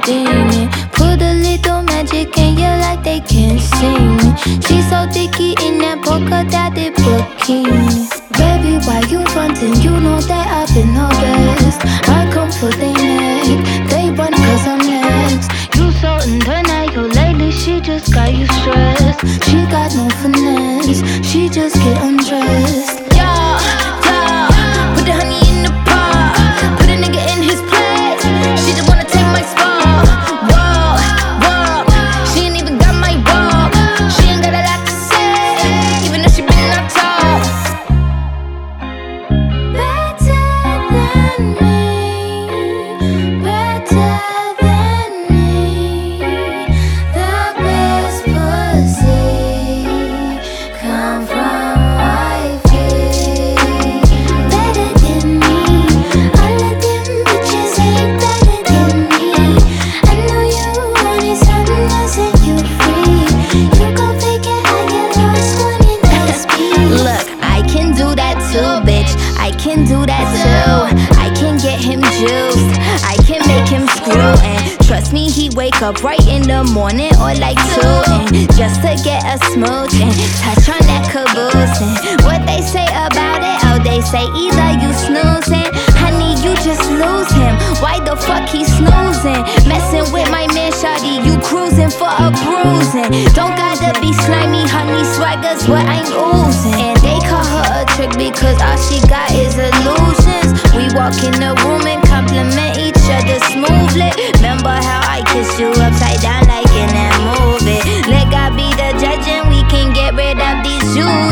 Houdini. Put a little magic in you like they can't see me. She's so dicky in that polka dotted bikini. Baby, why you frontin'? You know that I've been best. I come for their neck. They run cause I'm next. You so undeniable lately, she just got you stressed. She got no finesse. She just get undressed. Wake up right in the morning or like two and just to get a smooch and touch on that caboose and what they say about it. Oh, they say either you snoozing, honey, you just lose him. Why the fuck he snoozing? Messing with my man, shawty, you cruising for a bruising. Don't gotta be slimy, honey, swagger's what I'm oozing. And they call her a trick because all she got is illusions. We walk in the room and compliment each other smoothly. 週